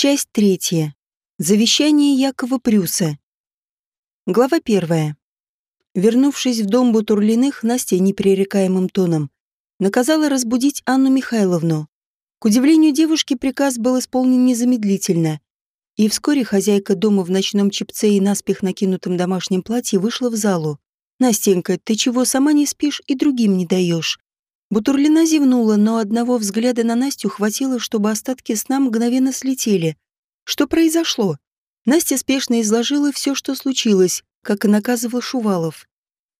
Часть третья. Завещание Якова Прюса. Глава первая. Вернувшись в дом Бутурлиных, Настя непререкаемым тоном наказала разбудить Анну Михайловну. К удивлению девушки приказ был исполнен незамедлительно, и вскоре хозяйка дома в ночном чепце и наспех накинутом домашнем платье вышла в залу. «Настенька, ты чего сама не спишь и другим не даешь?» Бутурлина зевнула, но одного взгляда на Настю хватило, чтобы остатки сна мгновенно слетели. Что произошло? Настя спешно изложила все, что случилось, как и наказывал Шувалов.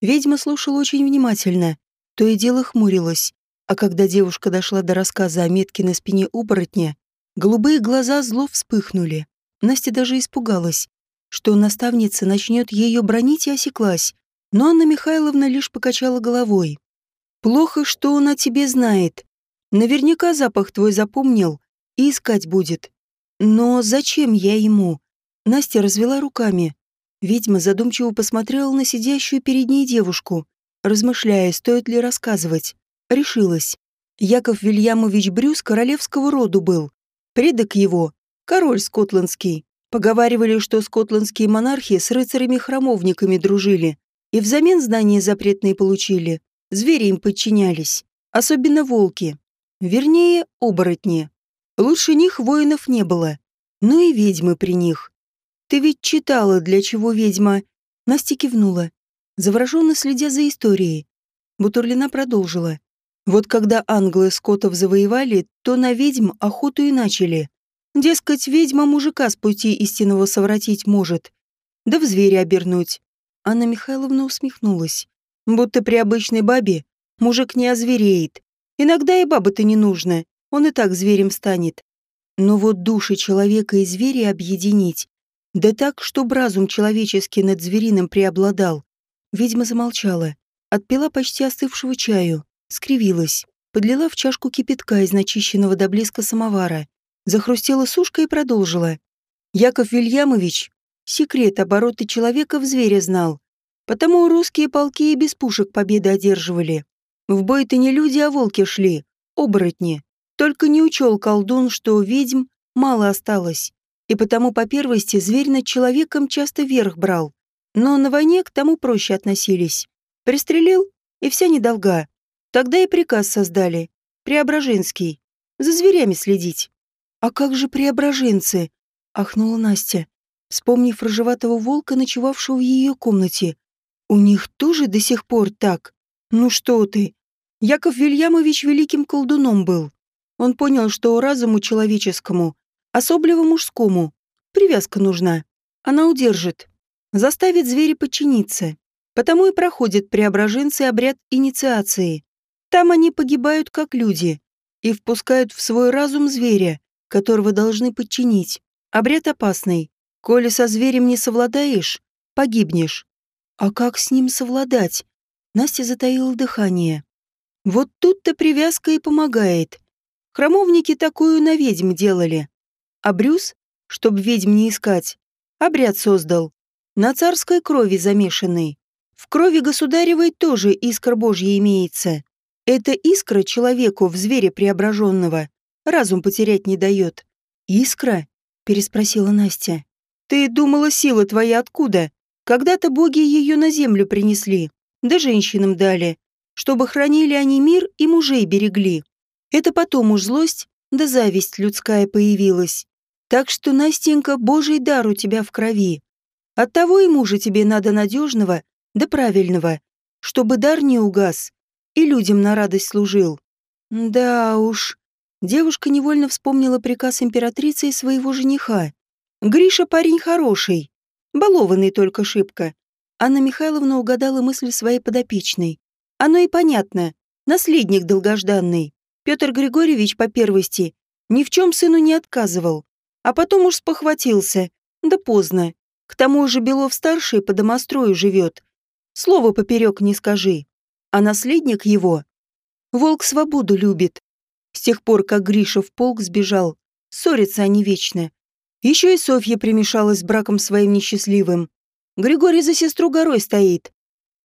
Ведьма слушала очень внимательно, то и дело хмурилась. А когда девушка дошла до рассказа о метке на спине оборотня, голубые глаза зло вспыхнули. Настя даже испугалась, что наставница начнет ее бронить и осеклась. Но Анна Михайловна лишь покачала головой. Плохо, что он о тебе знает. Наверняка запах твой запомнил и искать будет. Но зачем я ему? Настя развела руками. Ведьма задумчиво посмотрела на сидящую перед ней девушку, размышляя, стоит ли рассказывать. Решилась. Яков Вильямович Брюс королевского роду был. Предок его — король скотландский. Поговаривали, что скотландские монархи с рыцарями-храмовниками дружили и взамен знания запретные получили. Звери им подчинялись, особенно волки. Вернее, оборотни. Лучше них воинов не было. Ну и ведьмы при них. Ты ведь читала, для чего ведьма... Настя кивнула, завороженно следя за историей. Бутурлина продолжила. Вот когда англы скотов завоевали, то на ведьм охоту и начали. Дескать, ведьма мужика с пути истинного совратить может. Да в зверя обернуть. Анна Михайловна усмехнулась. Будто при обычной бабе мужик не озвереет. Иногда и баба-то не нужна, он и так зверем станет. Но вот души человека и зверя объединить, да так, чтобы разум человеческий над звериным преобладал. Ведьма замолчала, отпила почти остывшего чаю, скривилась, подлила в чашку кипятка из начищенного до блеска самовара, захрустела сушкой и продолжила. Яков Вильямович секрет обороты человека в зверя знал. Потому русские полки и без пушек победы одерживали. В бой-то не люди, а волки шли, оборотни. Только не учел колдун, что ведьм мало осталось. И потому по первости зверь над человеком часто верх брал. Но на войне к тому проще относились. Пристрелил, и вся недолга. Тогда и приказ создали. Преображенский. За зверями следить. «А как же преображенцы?» — ахнула Настя, вспомнив рыжеватого волка, ночевавшего в ее комнате. У них тоже до сих пор так? Ну что ты? Яков Вильямович великим колдуном был. Он понял, что разуму человеческому, особливо мужскому, привязка нужна. Она удержит, заставит зверя подчиниться. Потому и проходит преображенцы обряд инициации. Там они погибают как люди и впускают в свой разум зверя, которого должны подчинить. Обряд опасный. Коли со зверем не совладаешь, погибнешь. А как с ним совладать? Настя затаила дыхание. Вот тут-то привязка и помогает. Храмовники такую на ведьм делали. А Брюс, чтоб ведьм не искать, обряд создал. На царской крови замешанный. В крови государевой тоже искра Божья имеется. Эта искра человеку в звере преображенного разум потерять не дает. «Искра?» — переспросила Настя. «Ты думала, сила твоя откуда?» Когда-то боги ее на землю принесли, да женщинам дали, чтобы хранили они мир и мужей берегли. Это потом уж злость да зависть людская появилась. Так что, Настенька, божий дар у тебя в крови. Оттого и мужа тебе надо надежного да правильного, чтобы дар не угас и людям на радость служил. Да уж. Девушка невольно вспомнила приказ императрицы и своего жениха. Гриша парень хороший, Балованный только шибко. Анна Михайловна угадала мысль своей подопечной. Оно и понятно. Наследник долгожданный. Петр Григорьевич по первости ни в чем сыну не отказывал. А потом уж спохватился. Да поздно. К тому же Белов-старший по домострою живет. Слово поперек не скажи. А наследник его... Волк свободу любит. С тех пор, как Гриша в полк сбежал, ссорятся они вечно. Еще и Софья примешалась с браком своим несчастливым. Григорий за сестру горой стоит.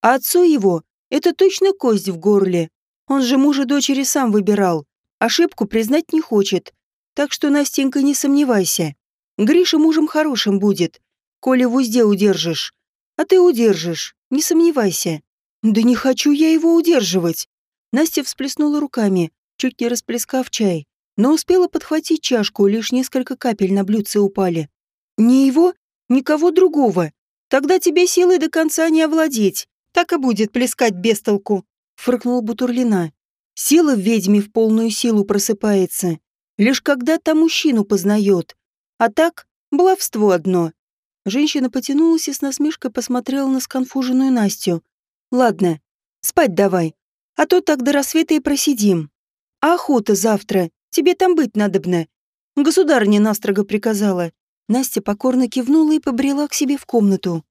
А отцу его — это точно кость в горле. Он же мужа дочери сам выбирал. Ошибку признать не хочет. Так что, Настенька, не сомневайся. Гриша мужем хорошим будет, коли в узде удержишь. А ты удержишь, не сомневайся. Да не хочу я его удерживать. Настя всплеснула руками, чуть не расплескав чай, но успела подхватить чашку, лишь несколько капель на блюдце упали. Не его, никого другого. Тогда тебе силой до конца не овладеть. Так и будет плескать без толку, фыркнула Бутурлина. Сила в ведьме в полную силу просыпается, лишь когда та мужчину познает. А так, баловство одно. Женщина потянулась и с насмешкой посмотрела на сконфуженную Настю. «Ладно, спать давай, а то так до рассвета и просидим. А охота завтра, тебе там быть надобно. Государыня настрого приказала». Настя покорно кивнула и побрела к себе в комнату.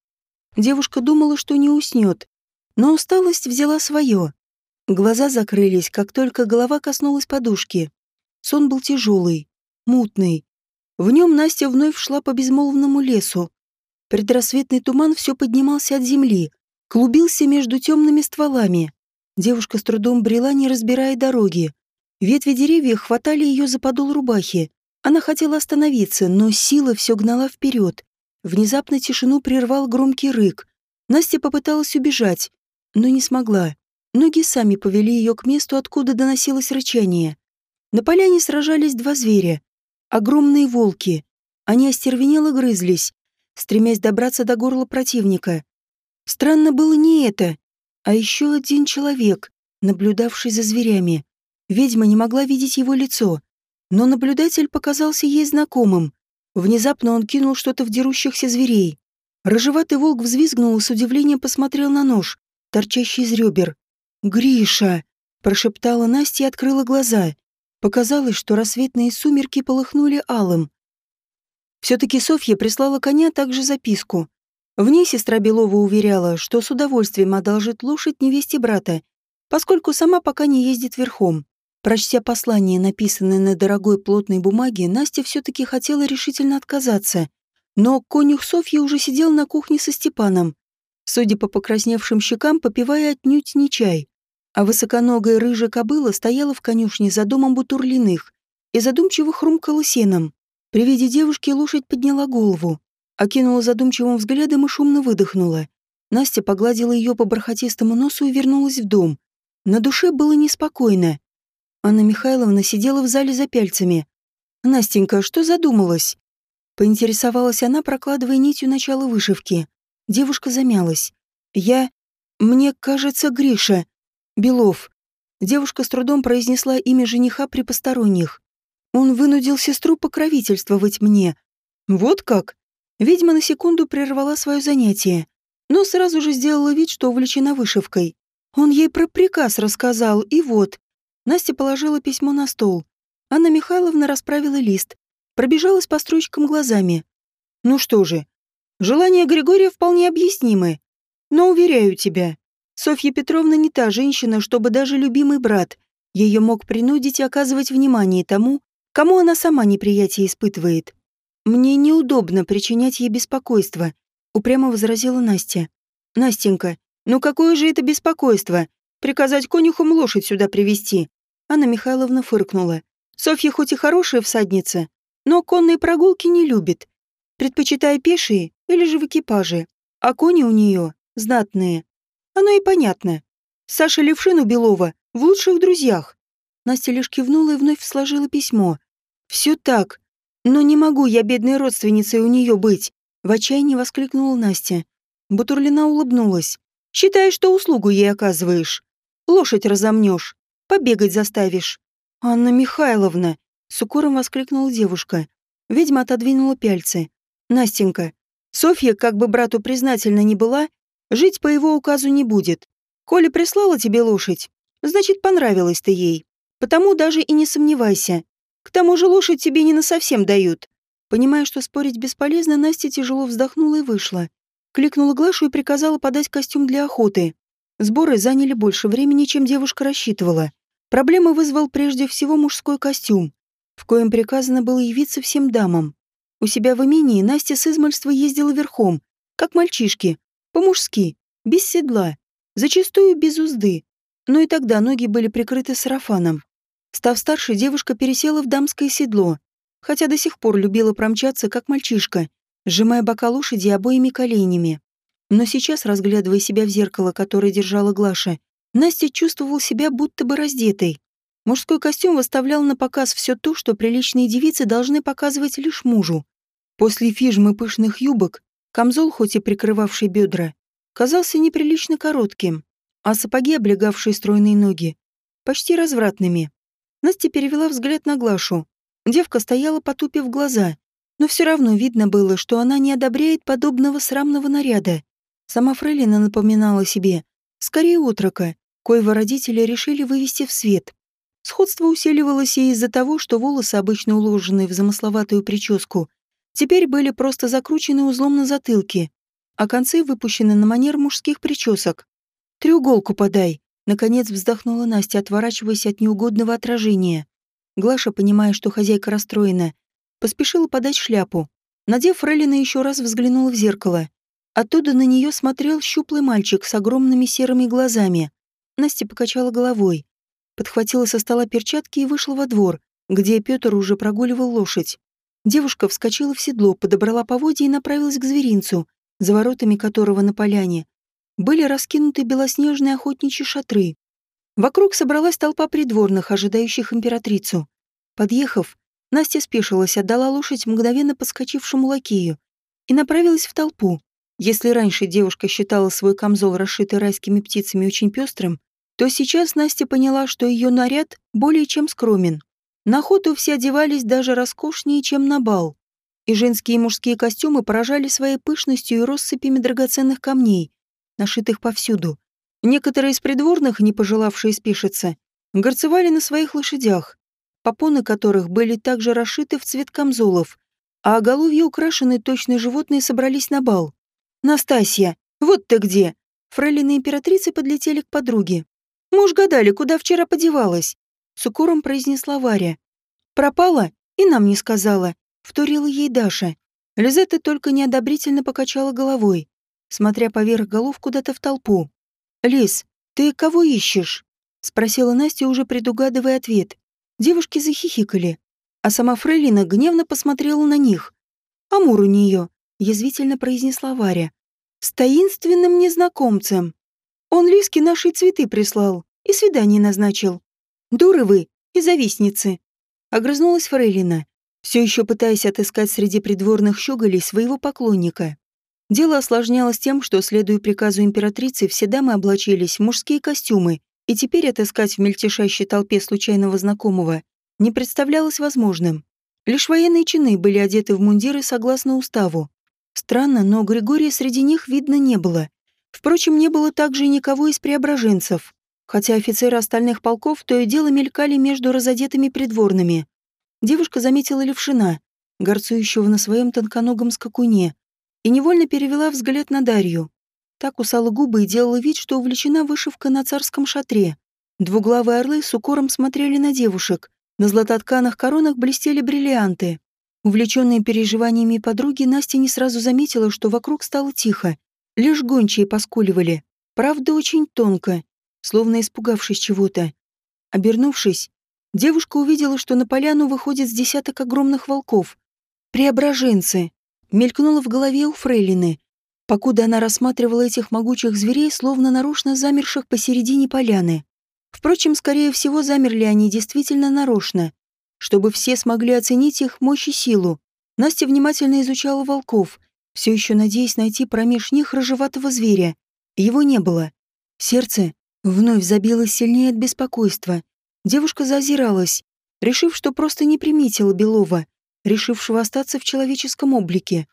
Девушка думала, что не уснет, но усталость взяла свое. Глаза закрылись, как только голова коснулась подушки. Сон был тяжелый, мутный. В нем Настя вновь шла по безмолвному лесу. Предрассветный туман все поднимался от земли, клубился между темными стволами. Девушка с трудом брела, не разбирая дороги. Ветви деревьев хватали ее за подол рубахи. Она хотела остановиться, но сила все гнала вперед. Внезапно тишину прервал громкий рык. Настя попыталась убежать, но не смогла. Ноги сами повели ее к месту, откуда доносилось рычание. На поляне сражались два зверя. Огромные волки. Они остервенело грызлись, стремясь добраться до горла противника. Странно было не это, а еще один человек, наблюдавший за зверями. Ведьма не могла видеть его лицо, но наблюдатель показался ей знакомым. Внезапно он кинул что-то в дерущихся зверей. Рыжеватый волк взвизгнул и с удивлением посмотрел на нож, торчащий из ребер. «Гриша!» – прошептала Настя и открыла глаза. Показалось, что рассветные сумерки полыхнули алым. Все-таки Софья прислала коня также записку. В ней сестра Белова уверяла, что с удовольствием одолжит лошадь невесте брата, поскольку сама пока не ездит верхом. Прочтя послание, написанное на дорогой плотной бумаге, Настя все-таки хотела решительно отказаться. Но конюх Софьи уже сидел на кухне со Степаном, судя по покрасневшим щекам, попивая отнюдь не чай а высоконогая рыжая кобыла стояла в конюшне за домом Бутурлиных и задумчиво хрумкала сеном. При виде девушки лошадь подняла голову, окинула задумчивым взглядом и шумно выдохнула. Настя погладила ее по бархатистому носу и вернулась в дом. На душе было неспокойно. Анна Михайловна сидела в зале за пяльцами. «Настенька, что задумалась?» Поинтересовалась она, прокладывая нитью начало вышивки. Девушка замялась. «Я... Мне кажется, Гриша...» Белов. Девушка с трудом произнесла имя жениха при посторонних. Он вынудил сестру покровительствовать мне. Вот как? Ведьма на секунду прервала свое занятие, но сразу же сделала вид, что увлечена вышивкой. Он ей про приказ рассказал, и вот. Настя положила письмо на стол. Анна Михайловна расправила лист, пробежалась по строчкам глазами. Ну что же, желания Григория вполне объяснимы. Но уверяю тебя, Софья Петровна не та женщина, чтобы даже любимый брат ее мог принудить оказывать внимание тому, кому она сама неприятие испытывает. «Мне неудобно причинять ей беспокойство», — упрямо возразила Настя. «Настенька, ну какое же это беспокойство? Приказать конюхам лошадь сюда привести Анна Михайловна фыркнула. Софья хоть и хорошая всадница, но конные прогулки не любит, предпочитая пешие или же в экипаже. А кони у нее знатные, оно и понятно. Саша Левшин у Белова в лучших друзьях. Настя лишь кивнула и вновь сложила письмо. Все так. Но не могу я бедной родственницей у нее быть. В отчаянии воскликнула Настя. Бутурлина улыбнулась. Считай, что услугу ей оказываешь. Лошадь разомнешь, побегать заставишь. Анна Михайловна, с укором воскликнула девушка. Ведьма отодвинула пяльцы. Настенька, Софья, как бы брату признательна не была, Жить по его указу не будет. Коли прислала тебе лошадь, значит, понравилась ты ей. Потому даже и не сомневайся. К тому же лошадь тебе не на совсем дают. Понимая, что спорить бесполезно, Настя тяжело вздохнула и вышла. Кликнула Глашу и приказала подать костюм для охоты. Сборы заняли больше времени, чем девушка рассчитывала. Проблемы вызвал прежде всего мужской костюм, в коем приказано было явиться всем дамам. У себя в имении Настя с измальства ездила верхом, как мальчишки, по-мужски, без седла, зачастую без узды. Но и тогда ноги были прикрыты сарафаном. Став старше, девушка пересела в дамское седло. хотя до сих пор любила промчаться, как мальчишка, сжимая бока лошади обоими коленями. Но сейчас, разглядывая себя в зеркало, которое держала Глаша, Настя чувствовала себя будто бы раздетой. Мужской костюм выставлял на показ все то, что приличные девицы должны показывать лишь мужу. После фижмы пышных юбок, камзол, хоть и прикрывавший бедра, казался неприлично коротким, а сапоги, облегавшие стройные ноги, почти развратными. Настя перевела взгляд на Глашу. Девка стояла, потупив глаза, но все равно видно было, что она не одобряет подобного срамного наряда. Сама Фрейлина напоминала себе, скорее утрока, коего родители решили вывести в свет. Сходство усиливалось и из-за того, что волосы, обычно уложенные в замысловатую прическу, теперь были просто закручены узлом на затылке, а концы выпущены на манер мужских причесок. «Треуголку подай», — наконец вздохнула Настя, отворачиваясь от неугодного отражения. Глаша, понимая, что хозяйка расстроена, поспешила подать шляпу. Надев, Фрейлина еще раз взглянула в зеркало. Оттуда на нее смотрел щуплый мальчик с огромными серыми глазами. Настя покачала головой, подхватила со стола перчатки и вышла во двор, где Петр уже прогуливал лошадь. Девушка вскочила в седло, подобрала поводья и направилась к зверинцу, за воротами которого на поляне были раскинуты белоснежные охотничьи шатры. Вокруг собралась толпа придворных, ожидающих императрицу. Подъехав, Настя спешилась, отдала лошадь мгновенно подскочившему лакею и направилась в толпу. Если раньше девушка считала свой камзол, расшитый райскими птицами, очень пестрым, то сейчас Настя поняла, что ее наряд более чем скромен. На охоту все одевались даже роскошнее, чем на бал. И женские и мужские костюмы поражали своей пышностью и россыпями драгоценных камней, нашитых повсюду. Некоторые из придворных, не пожелавшие спешиться, горцевали на своих лошадях, попоны которых были также расшиты в цвет камзолов, а оголовья украшенные точные животные собрались на бал. «Настасья, вот ты где!» Фрейлины императрицы подлетели к подруге. «Мы уж гадали, куда вчера подевалась!» С укором произнесла Варя. «Пропала и нам не сказала», — вторила ей Даша. Лизетта только неодобрительно покачала головой, смотря поверх голов куда-то в толпу. «Лиз, ты кого ищешь?» — спросила Настя, уже предугадывая ответ. Девушки захихикали, а сама Фрейлина гневно посмотрела на них. «Амур у нее», — язвительно произнесла Варя. «С таинственным незнакомцем. Он Лиске наши цветы прислал и свидание назначил. Дуры вы и завистницы!» Огрызнулась Фрейлина, все еще пытаясь отыскать среди придворных щеголей своего поклонника. Дело осложнялось тем, что, следуя приказу императрицы, все дамы облачились в мужские костюмы, и теперь отыскать в мельтешащей толпе случайного знакомого не представлялось возможным. Лишь военные чины были одеты в мундиры согласно уставу. Странно, но Григория среди них видно не было. Впрочем, не было также и никого из преображенцев, хотя офицеры остальных полков то и дело мелькали между разодетыми придворными. Девушка заметила левшина, горцующего на своем тонконогом скакуне, и невольно перевела взгляд на Дарью. Так кусала губы и делала вид, что увлечена вышивкой на царском шатре. Двуглавые орлы с укором смотрели на девушек. На златотканых коронах блестели бриллианты. Увлеченные переживаниями подруги, Настя не сразу заметила, что вокруг стало тихо. Лишь гончие поскуливали. Правда, очень тонко, словно испугавшись чего-то. Обернувшись, девушка увидела, что на поляну выходит с десяток огромных волков. Преображенцы. Мелькнуло в голове у Фрейлины, покуда она рассматривала этих могучих зверей, словно нарочно замерших посередине поляны. Впрочем, скорее всего, замерли они действительно нарочно, чтобы все смогли оценить их мощь и силу. Настя внимательно изучала волков, все еще надеясь найти промеж них рыжеватого зверя. Его не было. Сердце вновь забилось сильнее от беспокойства. Девушка зазиралась, решив, что просто не приметила Белова, решившего остаться в человеческом облике.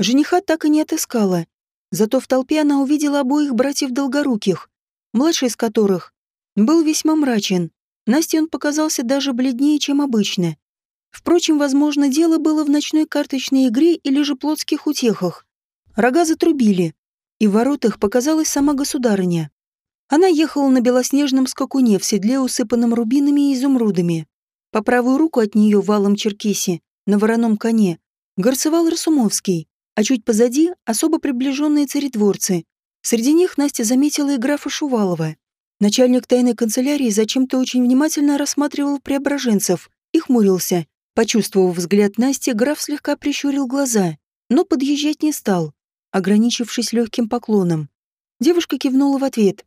Жениха так и не отыскала, Зато в толпе она увидела обоих братьев Долгоруких, младший из которых был весьма мрачен. Насте он показался даже бледнее, чем обычно. Впрочем, возможно, дело было в ночной карточной игре или же плотских утехах. Рога затрубили, и в воротах показалась сама государыня. Она ехала на белоснежном скакуне в седле, усыпанном рубинами и изумрудами. По правую руку от нее валом черкеси, на вороном коне, горцевал Расумовский а чуть позади особо приближенные царедворцы. Среди них Настя заметила и графа Шувалова. Начальник тайной канцелярии зачем-то очень внимательно рассматривал преображенцев и хмурился, Почувствовав взгляд Насти, граф слегка прищурил глаза, но подъезжать не стал, ограничившись легким поклоном. Девушка кивнула в ответ.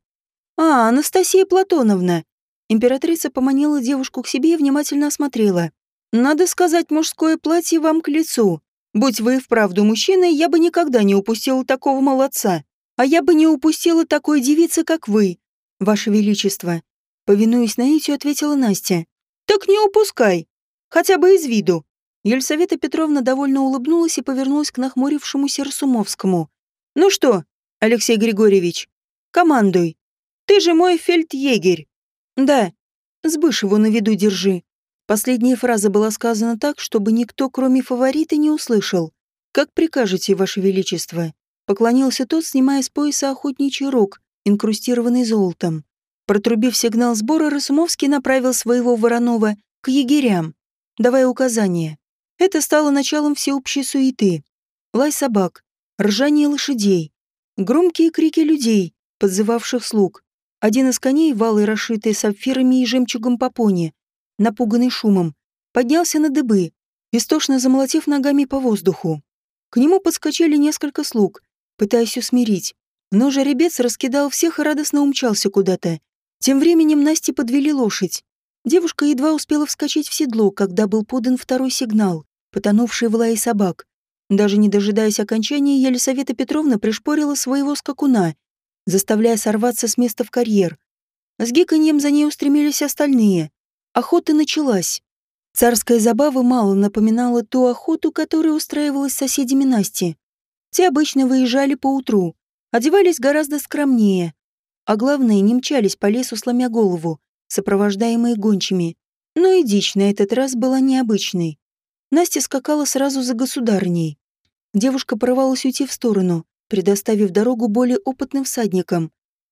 «А, Анастасия Платоновна!» Императрица поманила девушку к себе и внимательно осмотрела. «Надо сказать, мужское платье вам к лицу. Будь вы вправду мужчиной, я бы никогда не упустила такого молодца. А я бы не упустила такой девицы, как вы, ваше величество». Повинуясь наитию, ответила Настя. «Так не упускай. Хотя бы из виду». Елисавета Петровна довольно улыбнулась и повернулась к нахмурившемуся Расумовскому. «Ну что, Алексей Григорьевич, командуй. Ты же мой фельдъегерь». «Да, Сбышеву на виду держи», Последняя фраза была сказана так, чтобы никто, кроме фаворита, не услышал. «Как прикажете, Ваше Величество?» Поклонился тот, снимая с пояса охотничий рог, инкрустированный золотом. Протрубив сигнал сбора, Расумовский направил своего Воронова к егерям, давая указания. Это стало началом всеобщей суеты. Лай собак, ржание лошадей, громкие крики людей, подзывавших слуг. Один из коней, валы, расшитые сапфирами и жемчугом попони, напуганный шумом, поднялся на дыбы, истошно замолотив ногами по воздуху. К нему подскочили несколько слуг, пытаясь усмирить, но жеребец раскидал всех и радостно умчался куда-то. Тем временем Насте подвели лошадь. Девушка едва успела вскочить в седло, когда был подан второй сигнал, потонувший в лае собак. Даже не дожидаясь окончания, Елисавета Петровна пришпорила своего скакуна, заставляя сорваться с места в карьер. С гиканьем за ней устремились остальные. Охота началась. Царская забава мало напоминала ту охоту, которая устраивалась соседями Насти. Те обычно выезжали по утру, одевались гораздо скромнее, а главное, не мчались по лесу, сломя голову, сопровождаемые гончими. Но и дичь на этот раз была необычной. Настя скакала сразу за государней. Девушка порывалась уйти в сторону, предоставив дорогу более опытным всадникам.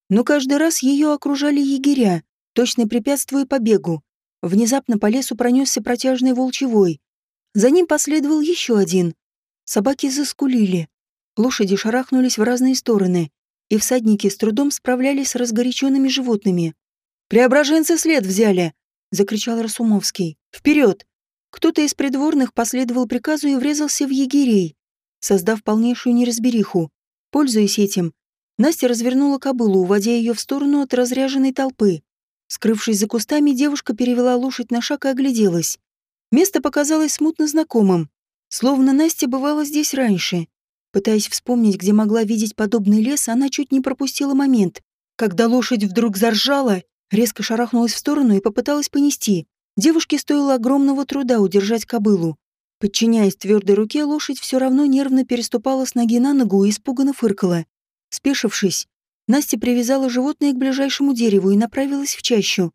Но каждый раз ее окружали егеря, точно препятствуя побегу. Внезапно по лесу пронесся протяжный волчий вой. За ним последовал еще один. Собаки заскулили. Лошади шарахнулись в разные стороны, и всадники с трудом справлялись с разгоряченными животными. «Преображенцы след взяли!» — закричал Расумовский. «Вперед!» Кто-то из придворных последовал приказу и врезался в егерей, создав полнейшую неразбериху. Пользуясь этим, Настя развернула кобылу, уводя ее в сторону от разряженной толпы. Скрывшись за кустами, девушка перевела лошадь на шаг и огляделась. Место показалось смутно знакомым, словно Настя бывала здесь раньше. Пытаясь вспомнить, где могла видеть подобный лес, она чуть не пропустила момент, когда лошадь вдруг заржала, резко шарахнулась в сторону и попыталась понести. Девушке стоило огромного труда удержать кобылу. Подчиняясь твердой руке, лошадь все равно нервно переступала с ноги на ногу и испуганно фыркала. Спешившись, Настя привязала животное к ближайшему дереву и направилась в чащу.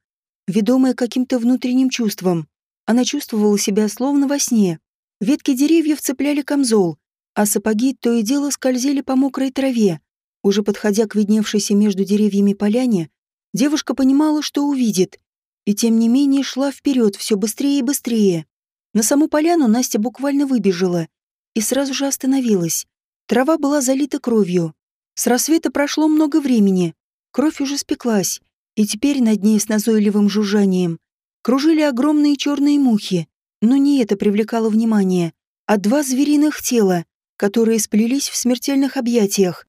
Ведомая каким-то внутренним чувством, она чувствовала себя словно во сне. Ветки деревьев цепляли камзол, а сапоги то и дело скользили по мокрой траве. Уже подходя к видневшейся между деревьями поляне, девушка понимала, что увидит, и тем не менее шла вперед все быстрее и быстрее. На саму поляну Настя буквально выбежала и сразу же остановилась. Трава была залита кровью, с рассвета прошло много времени. Кровь уже спеклась, и теперь над ней с назойливым жужжанием кружили огромные черные мухи. Но не это привлекало внимание, а два звериных тела, которые сплелись в смертельных объятиях.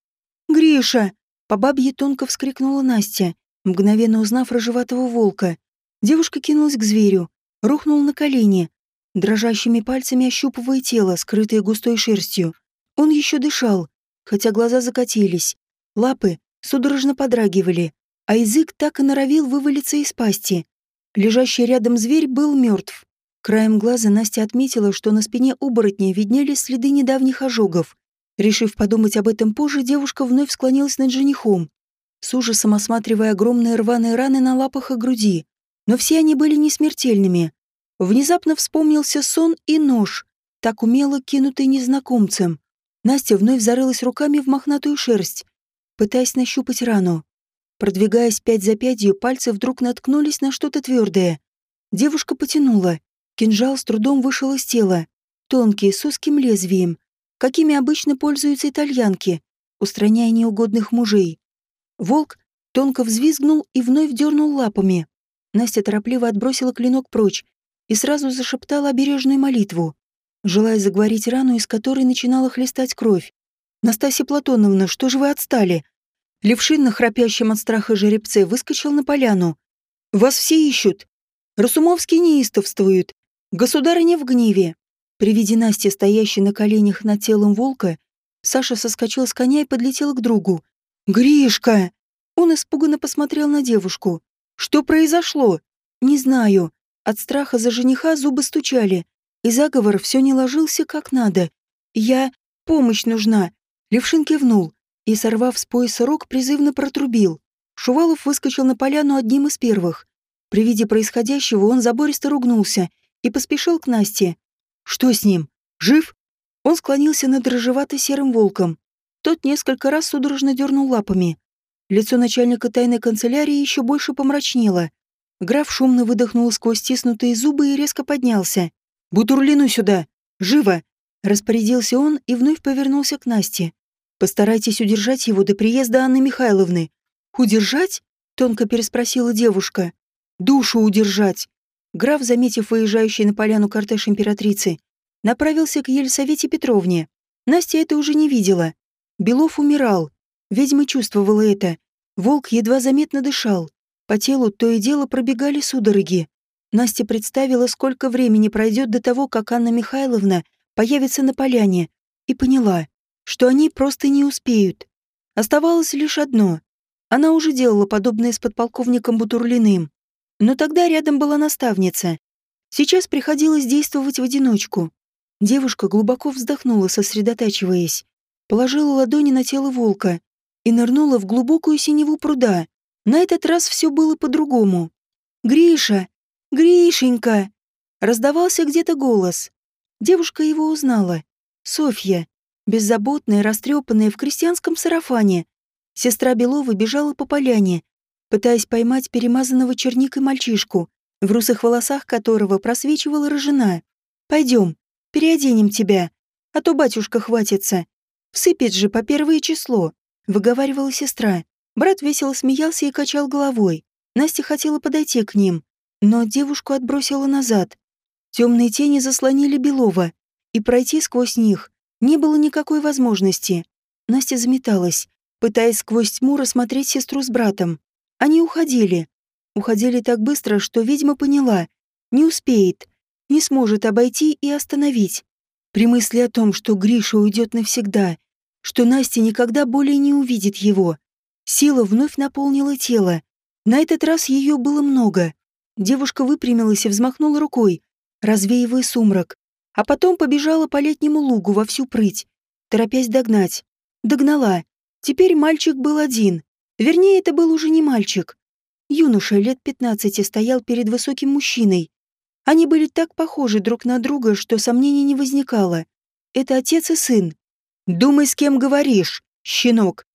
«Гриша!» — по бабье тонко вскрикнула Настя, мгновенно узнав рыжеватого волка. Девушка кинулась к зверю, рухнул на колени, дрожащими пальцами ощупывая тело, скрытое густой шерстью. Он еще дышал, хотя глаза закатились. Лапы судорожно подрагивали, а язык так и норовил вывалиться из пасти. Лежащий рядом зверь был мертв. Краем глаза Настя отметила, что на спине оборотня виднелись следы недавних ожогов. Решив подумать об этом позже, девушка вновь склонилась над женихом, с ужасом осматривая огромные рваные раны на лапах и груди. Но все они были не смертельными. Внезапно вспомнился сон и нож, так умело кинутый незнакомцем. Настя вновь зарылась руками в мохнатую шерсть, пытаясь нащупать рану. Продвигаясь пять за пятью, пальцы вдруг наткнулись на что-то твердое. Девушка потянула. Кинжал с трудом вышел из тела. Тонкий, с узким лезвием, какими обычно пользуются итальянки, устраняя неугодных мужей. Волк тонко взвизгнул и вновь дернул лапами. Настя торопливо отбросила клинок прочь и сразу зашептала обережную молитву, желая заговорить рану, из которой начинала хлестать кровь. «Настасья Платоновна, что же вы отстали?» Левшин на от страха жеребце выскочил на поляну. «Вас все ищут. Расумовский неистовствует. Государыня в гневе». При виде Насти, стоящей на коленях над телом волка, Саша соскочил с коня и подлетел к другу. «Гришка!» Он испуганно посмотрел на девушку. «Что произошло?» «Не знаю». От страха за жениха зубы стучали, и заговор все не ложился как надо. «Я... Помощь нужна!» Левшин кивнул и, сорвав с пояса рог, призывно протрубил. Шувалов выскочил на поляну одним из первых. При виде происходящего он забористо ругнулся и поспешил к Насте. «Что с ним? Жив?» Он склонился над рыжевато-серым волком. Тот несколько раз судорожно дернул лапами. Лицо начальника тайной канцелярии еще больше помрачнело. Граф шумно выдохнул сквозь стиснутые зубы и резко поднялся. «Бутурлину сюда! Живо!» Распорядился он и вновь повернулся к Насте. «Постарайтесь удержать его до приезда Анны Михайловны». «Удержать?» — тонко переспросила девушка. «Душу удержать!» Граф, заметив выезжающий на поляну кортеж императрицы, направился к Елисавете Петровне. Настя это уже не видела. Белов умирал. Ведьма чувствовала это. Волк едва заметно дышал. По телу то и дело пробегали судороги. Настя представила, сколько времени пройдет до того, как Анна Михайловна появится на поляне, и поняла, что они просто не успеют. Оставалось лишь одно. Она уже делала подобное с подполковником Бутурлиным. Но тогда рядом была наставница. Сейчас приходилось действовать в одиночку. Девушка глубоко вздохнула, сосредотачиваясь, положила ладони на тело волка и нырнула в глубокую синеву пруда. На этот раз все было по-другому. «Гриша! Гришенька!» Раздавался где-то голос. Девушка его узнала. Софья, беззаботная, растрепанная в крестьянском сарафане. Сестра Белова бежала по поляне, пытаясь поймать перемазанного черникой мальчишку, в русых волосах которого просвечивала рыжина. «Пойдем, переоденем тебя, а то батюшка хватится. Всыпет же по первое число», — выговаривала сестра. Брат весело смеялся и качал головой. Настя хотела подойти к ним, но девушку отбросила назад. Темные тени заслонили Белова, и пройти сквозь них не было никакой возможности. Настя заметалась, пытаясь сквозь тьму рассмотреть сестру с братом. Они уходили. Уходили так быстро, что ведьма поняла. Не успеет. Не сможет обойти и остановить. При мысли о том, что Гриша уйдет навсегда, что Настя никогда более не увидит его, сила вновь наполнила тело. На этот раз ее было много. Девушка выпрямилась и взмахнула рукой, развеивая сумрак, а потом побежала по летнему лугу во всю прыть, торопясь догнать. Догнала. Теперь мальчик был один. Вернее, это был уже не мальчик. Юноша лет пятнадцати стоял перед высоким мужчиной. Они были так похожи друг на друга, что сомнений не возникало. Это отец и сын. «Думай, с кем говоришь, щенок!»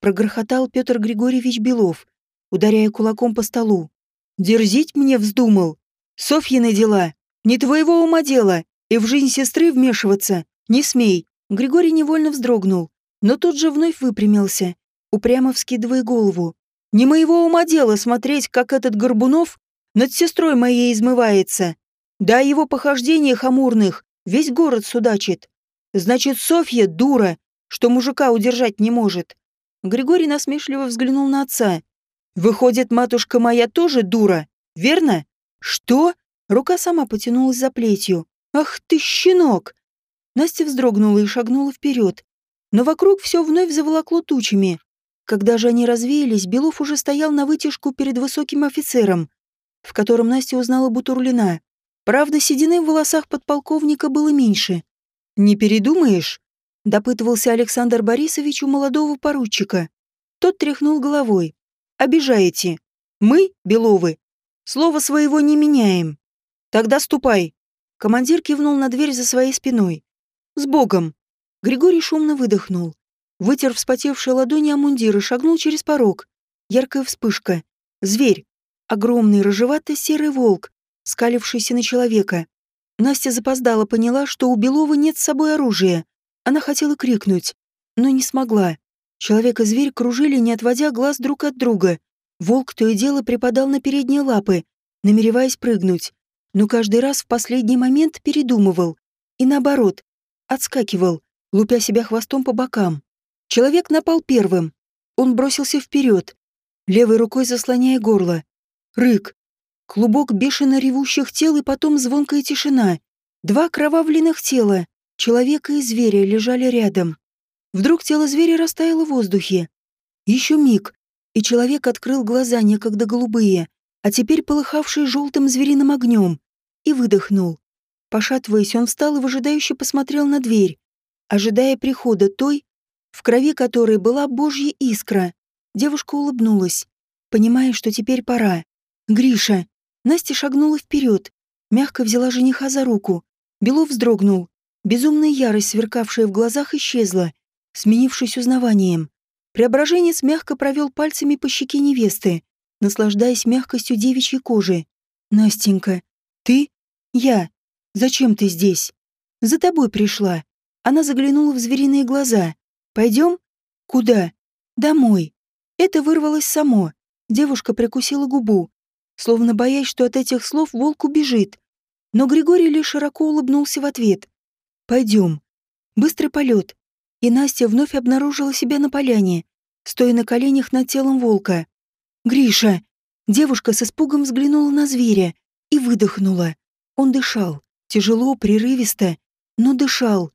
прогрохотал Петр Григорьевич Белов, ударяя кулаком по столу. «Дерзить мне вздумал? Софьины дела, не твоего ума дело, и в жизнь сестры вмешиваться не смей!» Григорий невольно вздрогнул, но тут же вновь выпрямился упрямо вскидывая голову. «Не моего ума дело смотреть, как этот Горбунов над сестрой моей измывается. Да его похождения хамурных весь город судачит. Значит, Софья дура, что мужика удержать не может». Григорий насмешливо взглянул на отца. «Выходит, матушка моя тоже дура, верно?» «Что?» Рука сама потянулась за плетью. «Ах ты, щенок!» Настя вздрогнула и шагнула вперед. Но вокруг все вновь заволокло тучами. Когда же они развеялись, Белов уже стоял на вытяжку перед высоким офицером, в котором Настя узнала Бутурлина. Правда, седины в волосах подполковника было меньше. «Не передумаешь?» — допытывался Александр Борисович у молодого поручика. Тот тряхнул головой. «Обижаете. Мы, Беловы, слова своего не меняем. Тогда ступай». Командир кивнул на дверь за своей спиной. «С Богом!» Григорий шумно выдохнул. Вытер вспотевшие ладони о мундир и шагнул через порог. Яркая вспышка. Зверь. Огромный рыжевато-серый волк, скалившийся на человека. Настя запоздала, поняла, что у Белова нет с собой оружия. Она хотела крикнуть, но не смогла. Человек и зверь кружили, не отводя глаз друг от друга. Волк то и дело припадал на передние лапы, намереваясь прыгнуть. но каждый раз в последний момент передумывал и, наоборот, отскакивал, лупя себя хвостом по бокам. Человек напал первым. Он бросился вперед, левой рукой заслоняя горло. Рык. Клубок бешено ревущих тел и потом звонкая тишина. Два кровавленных тела, человека и зверя, лежали рядом. Вдруг тело зверя растаяло в воздухе. Еще миг, и человек открыл глаза, некогда голубые, а теперь полыхавшие желтым звериным огнем, и выдохнул. Пошатываясь, он встал и выжидающе посмотрел на дверь, ожидая прихода той, в крови которой была божья искра. Девушка улыбнулась, понимая, что теперь пора. «Гриша!» Настя шагнула вперед, мягко взяла жениха за руку. Белов вздрогнул. Безумная ярость, сверкавшая в глазах, исчезла, сменившись узнаванием. Преображенец мягко провел пальцами по щеке невесты, наслаждаясь мягкостью девичьей кожи. «Настенька, ты? Я. Зачем ты здесь? За тобой пришла». Она заглянула в звериные глаза. «Пойдем? Куда? Домой». Это вырвалось само. Девушка прикусила губу, словно боясь, что от этих слов волк убежит. Но Григорий лишь широко улыбнулся в ответ. «Пойдем». Быстрый полет. И Настя вновь обнаружила себя на поляне, стоя на коленях над телом волка. «Гриша!» Девушка с испугом взглянула на зверя и выдохнула. Он дышал, тяжело, прерывисто, но дышал.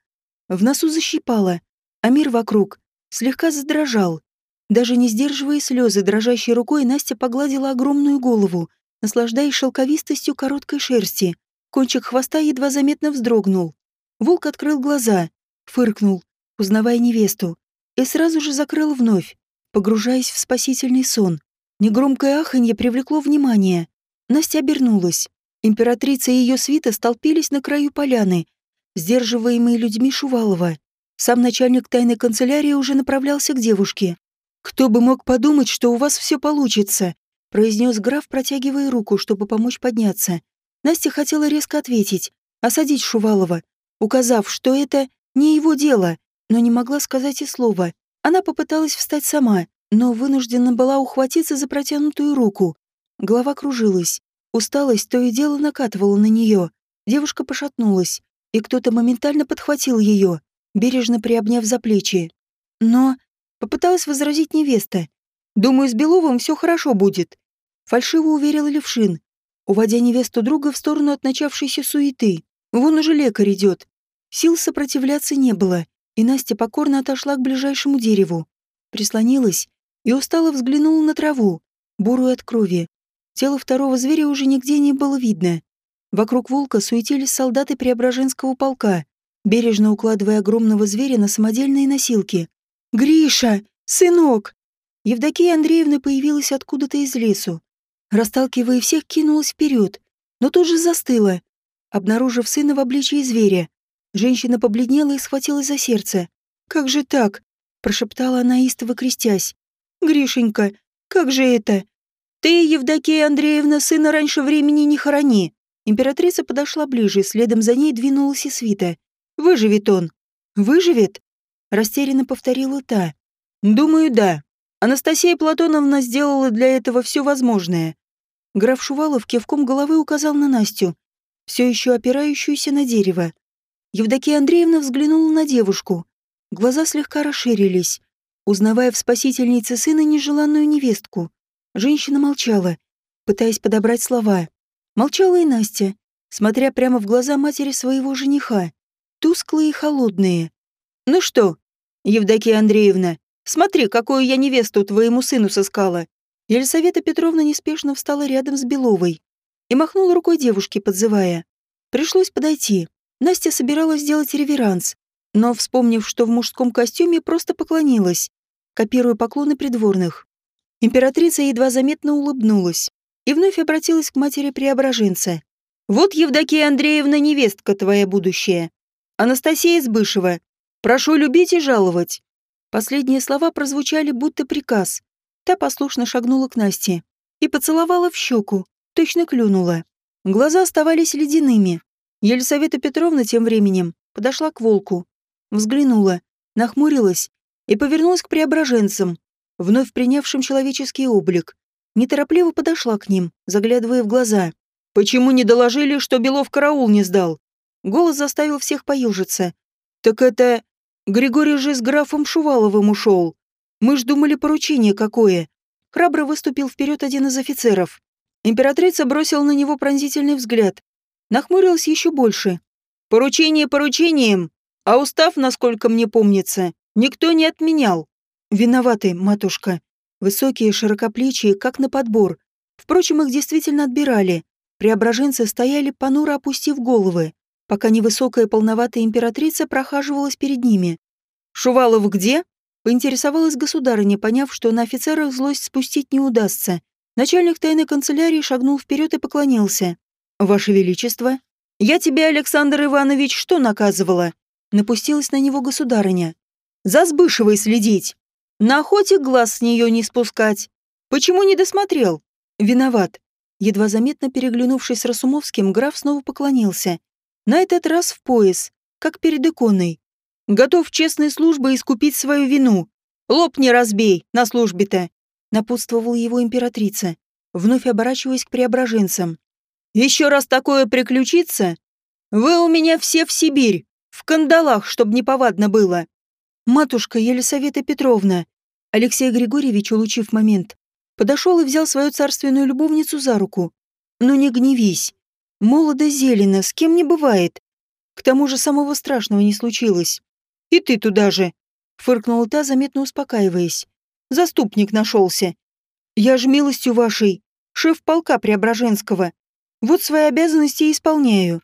В носу защипало, а мир вокруг слегка задрожал. Даже не сдерживая слезы, дрожащей рукой Настя погладила огромную голову, наслаждаясь шелковистостью короткой шерсти. Кончик хвоста едва заметно вздрогнул. Волк открыл глаза, фыркнул, узнавая невесту, и сразу же закрыл вновь, погружаясь в спасительный сон. Негромкое аханье привлекло внимание. Настя обернулась. Императрица и ее свита столпились на краю поляны, сдерживаемые людьми Шувалова. Сам начальник тайной канцелярии уже направлялся к девушке. «Кто бы мог подумать, что у вас все получится?» произнес граф, протягивая руку, чтобы помочь подняться. Настя хотела резко ответить, осадить Шувалова, указав, что это не его дело, но не могла сказать и слова. Она попыталась встать сама, но вынуждена была ухватиться за протянутую руку. Голова кружилась. Усталость то и дело накатывала на нее. Девушка пошатнулась, и кто-то моментально подхватил ее, бережно приобняв за плечи. Но попыталась возразить невеста. «Думаю, с Беловым все хорошо будет», — фальшиво уверил Левшин, уводя невесту друга в сторону от начавшейся суеты. «Вон уже лекарь идет». Сил сопротивляться не было, и Настя покорно отошла к ближайшему дереву. Прислонилась и устало взглянула на траву, бурую от крови. Тело второго зверя уже нигде не было видно. Вокруг волка суетились солдаты Преображенского полка, бережно укладывая огромного зверя на самодельные носилки. «Гриша! Сынок!» Евдокия Андреевна появилась откуда-то из лесу. Расталкивая всех, кинулась вперед, но тут же застыла, обнаружив сына в обличии зверя. Женщина побледнела и схватилась за сердце. «Как же так?» – прошептала она истово крестясь. Гришенька, как же это? Ты, Евдокия Андреевна, сына раньше времени не хорони. Императрица подошла ближе, следом за ней двинулась и свита. Выживет он. Выживет? Растерянно повторила та. Думаю, да. Анастасия Платоновна сделала для этого все возможное. Граф Шувалов кивком головы указал на Настю, все еще опирающуюся на дерево. Евдокия Андреевна взглянула на девушку. Глаза слегка расширились узнавая в спасительнице сына нежеланную невестку. Женщина молчала, пытаясь подобрать слова. Молчала и Настя, смотря прямо в глаза матери своего жениха, тусклые и холодные. «Ну что, Евдокия Андреевна, смотри, какую я невесту твоему сыну сыскала!» Елисавета Петровна неспешно встала рядом с Беловой и махнула рукой девушке, подзывая. Пришлось подойти. Настя собиралась сделать реверанс, но, вспомнив, что в мужском костюме, просто поклонилась копируя поклоны придворных. Императрица едва заметно улыбнулась и вновь обратилась к матери Преображенца. «Вот, Евдокия Андреевна, невестка твоя будущая. Анастасия Избышева. Прошу любить и жаловать». Последние слова прозвучали будто приказ. Та послушно шагнула к Насте и поцеловала в щеку, точно клюнула. Глаза оставались ледяными. Елисавета Петровна тем временем подошла к волку, взглянула, нахмурилась и повернулась к преображенцам, вновь принявшим человеческий облик. Неторопливо подошла к ним, заглядывая в глаза. Почему не доложили, что Белов караул не сдал? Голос заставил всех поюжиться. Так это... Григорий же с графом Шуваловым ушел. Мы ж думали поручение какое. Храбро выступил вперед один из офицеров. Императрица бросила на него пронзительный взгляд. Нахмурилась еще больше. Поручение поручением, а устав, насколько мне помнится, никто не отменял. Виноваты, матушка. Высокие, широкоплечие, как на подбор. Впрочем, их действительно отбирали. Преображенцы стояли понуро опустив головы, пока невысокая полноватая императрица прохаживалась перед ними. «Шувалов где?» — поинтересовалась государыня, поняв, что на офицерах злость спустить не удастся. Начальник тайной канцелярии шагнул вперед и поклонился. «Ваше Величество, «Я тебе, Александр Иванович, что наказывала?» Напустилась на него государыня. «За Сбышевой следить. На охоте глаз с нее не спускать. Почему не досмотрел?» «Виноват». Едва заметно переглянувшись с Расумовским, граф снова поклонился. На этот раз в пояс, как перед иконой. «Готов честной службой искупить свою вину. Лоб не разбей, на службе-то!» Напутствовал его императрица, вновь оборачиваясь к преображенцам. Еще раз такое приключится, вы у меня все в Сибирь, в кандалах, чтобы неповадно было. Матушка Елисавета Петровна, Алексей Григорьевич, улучив момент, подошел и взял свою царственную любовницу за руку. Ну не гневись. Молодо зелено, с кем не бывает. К тому же самого страшного не случилось. И ты туда же. Фыркнула та, заметно успокаиваясь. Заступник нашелся. Я ж милостью вашей, шеф полка Преображенского. Вот свои обязанности исполняю.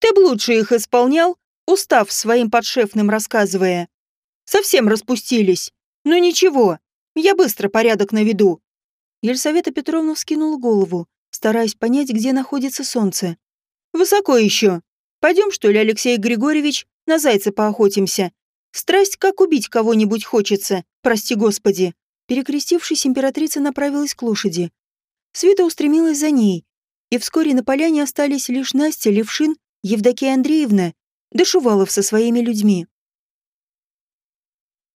Ты б лучше их исполнял, устав своим подшефным рассказывая. Совсем распустились. Ну ничего, я быстро порядок наведу. Елисавета Петровна вскинула голову, стараясь понять, где находится солнце. Высоко еще. Пойдем, что ли, Алексей Григорьевич, на зайца поохотимся. Страсть, как убить кого-нибудь хочется, прости господи. Перекрестившись, императрица направилась к лошади. Свита устремилась за ней, и вскоре на поляне остались лишь Настя, Левшин, Евдокия Андреевна да Шувалов со своими людьми.